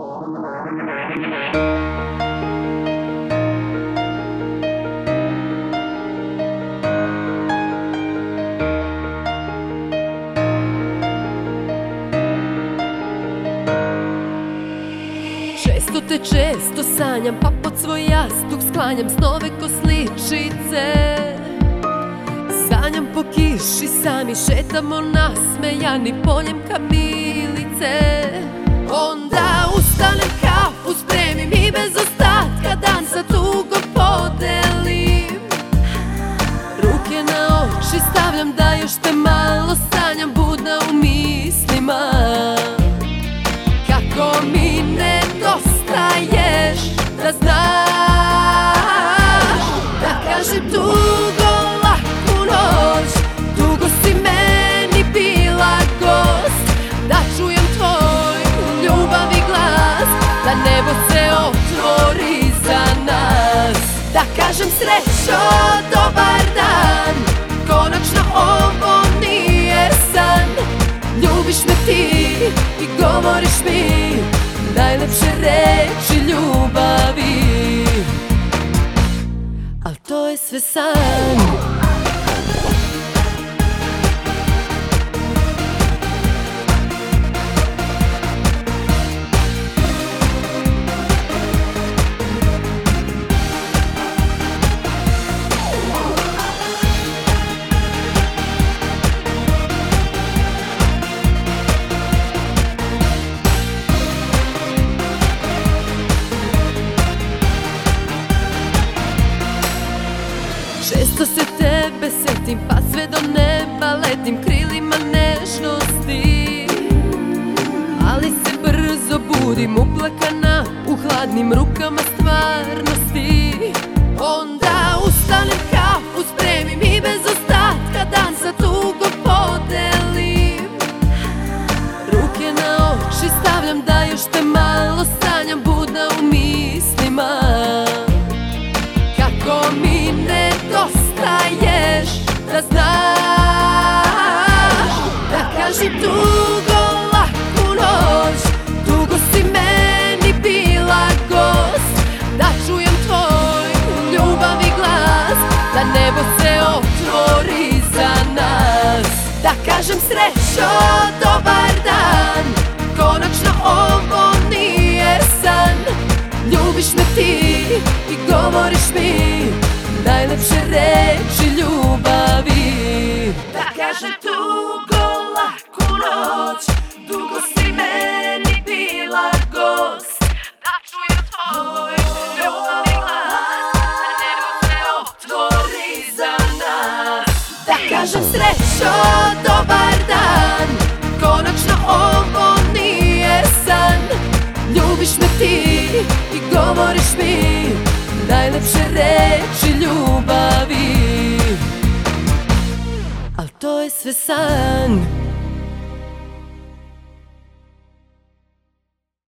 Često te često sanjam pa pod svoj jastuk sklanjam snove ko sličice. Sanjam po kiši sami šetamo nasmejani poljem kamilice. Onda ustanem kafu spremim i bez ostatka dan sa tugo podelim. Ruke na oči stavljam da još te malo sanjam budna u mislima. Kako mi nedostaješ da znaš Da kažem dugo Da kažem srećo, dobar dan. Konačno ovo nije san. Ljubiš me ti i govoriš mi Najlepše reči ljubavi. Al to je sve san Često se tebe setim pa sve do neba letim krilima nežnosti. Ali se brzo budim uplakana u hladnim rukama stvarnosti. Onda ustanem kafu spremim i bez ostatka dan sa tugo podelim. Ruke na oči stavljam da još te mi nedostaješ da znaš Da kažem dugo laku noć Dugo si meni bila gost Da čujem tvoj ljubavi glas Da nebo se otvori za nas. Da kažem srećo, dobar dan Konačno ovo nije san. Ljubiš me ti i govoriš mi Najlepše reči ljubavi. Da kažem dugo laku noć Dugo si meni bila gost. Da čujem tvoj ljubavi glas Da nebo se otvori za nas. Da kažem srećo, dobar dan Konačno ovo nije san. Ljubiš me ti i govoriš mi Najlepše reči ljubavi Al to je sve san